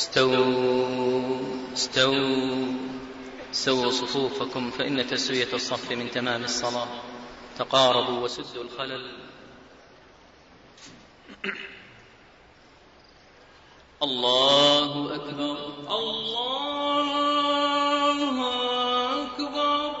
استووا استووا سووا صفوفكم فإن تسوية الصف من تمام الصلاة. تقاربوا وسدوا الخلل. الله أكبر. الله أكبر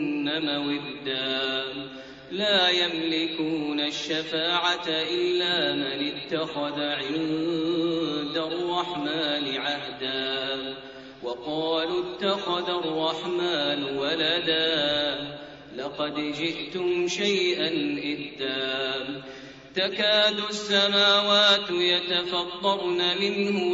ودا. لا يملكون الشفاعة إلا من اتخذ عند الرحمن عهدا. وقالوا اتخذ الرحمن ولدا. لقد جئتم شيئا إدا. تكاد السماوات يتفطرن منه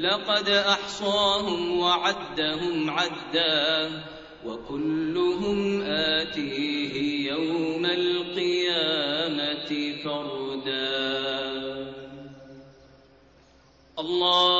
لقد أحصاهم وعدهم عدا وكلهم آتيه يوم القيامة فردا. الله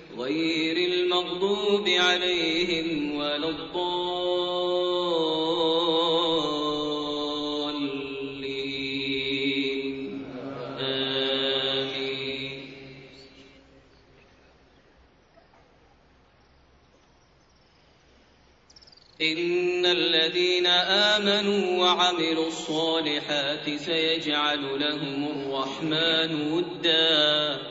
غير المغضوب عليهم ولا الضالين. آمين. إن الذين آمنوا وعملوا الصالحات سيجعل لهم الرحمن ودا.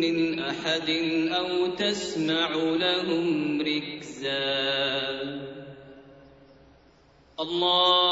من أحد أو تسمع لهم ركزا. الله